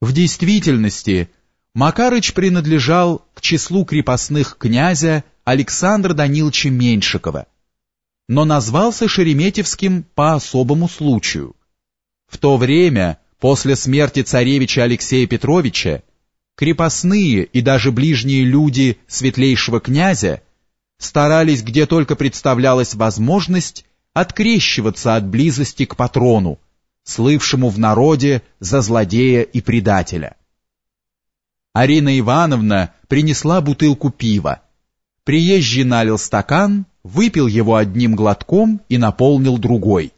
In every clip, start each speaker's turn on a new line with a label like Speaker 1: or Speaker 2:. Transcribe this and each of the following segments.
Speaker 1: В действительности Макарыч принадлежал к числу крепостных князя Александра Даниловича Меньшикова, но назвался Шереметьевским по особому случаю. В то время, после смерти царевича Алексея Петровича, крепостные и даже ближние люди светлейшего князя старались, где только представлялась возможность, открещиваться от близости к патрону, слывшему в народе за злодея и предателя. Арина Ивановна принесла бутылку пива. Приезжий налил стакан, выпил его одним глотком и наполнил другой.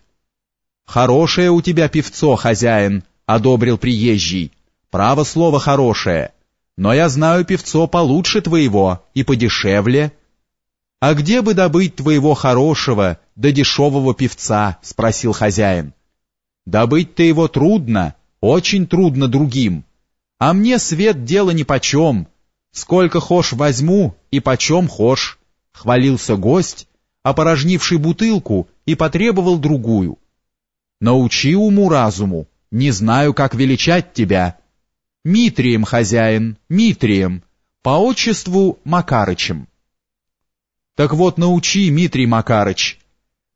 Speaker 1: «Хорошее у тебя певцо, хозяин», — одобрил приезжий. «Право слово хорошее. Но я знаю певцо получше твоего и подешевле». «А где бы добыть твоего хорошего да дешевого певца?» — спросил хозяин. Добыть-то его трудно, очень трудно другим. А мне свет дело нипочем. Сколько хошь возьму и почем хошь. Хвалился гость, опорожнивший бутылку, и потребовал другую. Научи уму-разуму, не знаю, как величать тебя. Митрием, хозяин, Митрием, по отчеству Макарычем. Так вот научи, Митрий Макарыч,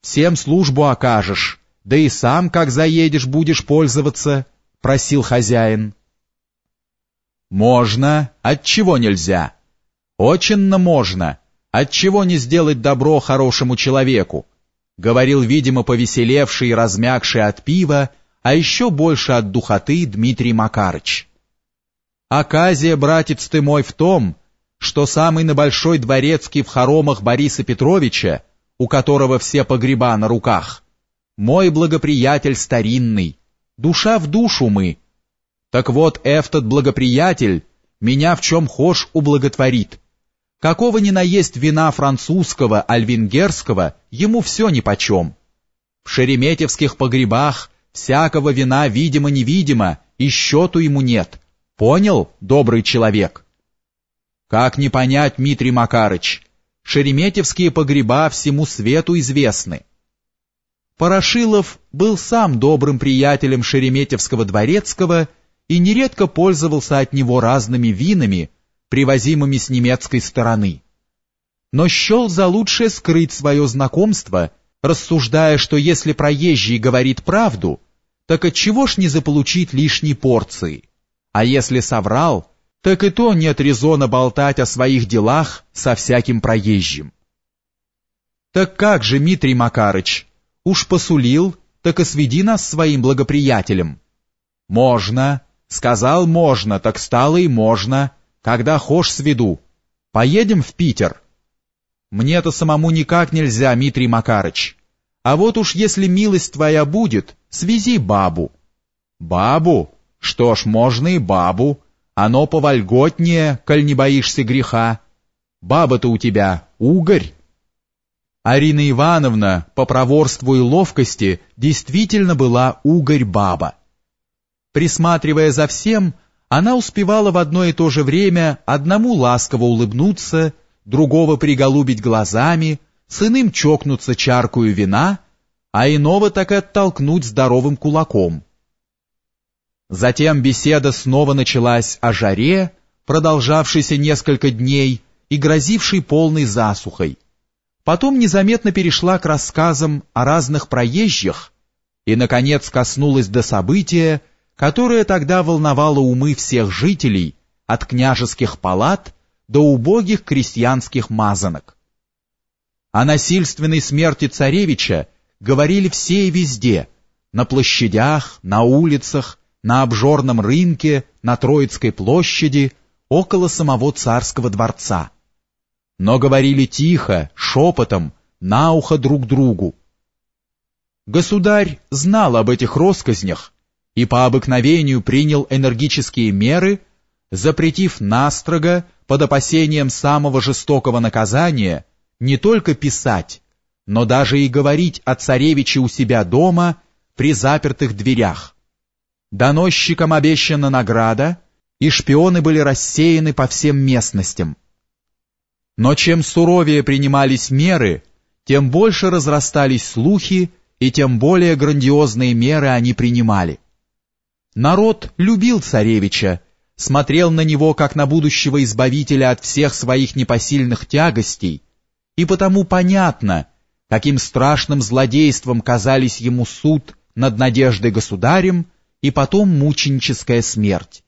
Speaker 1: всем службу окажешь, да и сам, как заедешь, будешь пользоваться, — просил хозяин. Можно, отчего нельзя? Очень-на можно, отчего не сделать добро хорошему человеку, — говорил, видимо, повеселевший и размягший от пива, а еще больше от духоты Дмитрий Макарыч. Оказия, братец ты мой, в том, что самый на большой дворецкий в хоромах Бориса Петровича, у которого все погреба на руках, мой благоприятель старинный, душа в душу мы. Так вот, этот благоприятель меня в чем хошь ублаготворит. Какого ни наесть вина французского, аль венгерского, ему все нипочем. В шереметьевских погребах всякого вина видимо-невидимо, и счету ему нет. Понял, добрый человек? Как не понять, Митрий Макарыч, шереметьевские погреба всему свету известны. Порошилов был сам добрым приятелем Шереметьевского дворецкого и нередко пользовался от него разными винами, привозимыми с немецкой стороны. Но счел за лучшее скрыть свое знакомство, рассуждая, что если проезжий говорит правду, так отчего ж не заполучить лишней порции? А если соврал, так и то нет резона болтать о своих делах со всяким проезжим. Так как же, Митрий Макарыч, Уж посулил, так и сведи нас своим благоприятелем. Можно, сказал можно, так стало и можно, когда хошь сведу. Поедем в Питер. Мне-то самому никак нельзя, Митрий Макарыч. А вот уж если милость твоя будет, свези бабу. Бабу? Что ж, можно и бабу. Оно повольготнее, коль не боишься греха. Баба-то у тебя угорь. Арина Ивановна по проворству и ловкости действительно была угорь-баба. Присматривая за всем, она успевала в одно и то же время одному ласково улыбнуться, другого приголубить глазами, с иным чокнуться чаркую вина, а иного так и оттолкнуть здоровым кулаком. Затем беседа снова началась о жаре, продолжавшейся несколько дней и грозившей полной засухой, Потом незаметно перешла к рассказам о разных проезжих и, наконец, коснулась до события, которое тогда волновало умы всех жителей, от княжеских палат до убогих крестьянских мазанок. О насильственной смерти царевича говорили все и везде, на площадях, на улицах, на обжорном рынке, на Троицкой площади, около самого царского дворца но говорили тихо, шепотом, на ухо друг другу. Государь знал об этих россказнях и по обыкновению принял энергические меры, запретив настрого, под опасением самого жестокого наказания, не только писать, но даже и говорить о царевиче у себя дома при запертых дверях. Доносчикам обещана награда, и шпионы были рассеяны по всем местностям. Но чем суровее принимались меры, тем больше разрастались слухи, и тем более грандиозные меры они принимали. Народ любил царевича, смотрел на него как на будущего избавителя от всех своих непосильных тягостей, и потому понятно, каким страшным злодейством казались ему суд над надеждой государем и потом мученическая смерть.